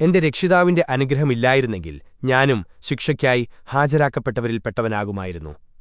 എന്റെ രക്ഷിതാവിന്റെ അനുഗ്രഹമില്ലായിരുന്നെങ്കിൽ ഞാനും ശിക്ഷയ്ക്കായി ഹാജരാക്കപ്പെട്ടവരിൽപ്പെട്ടവനാകുമായിരുന്നു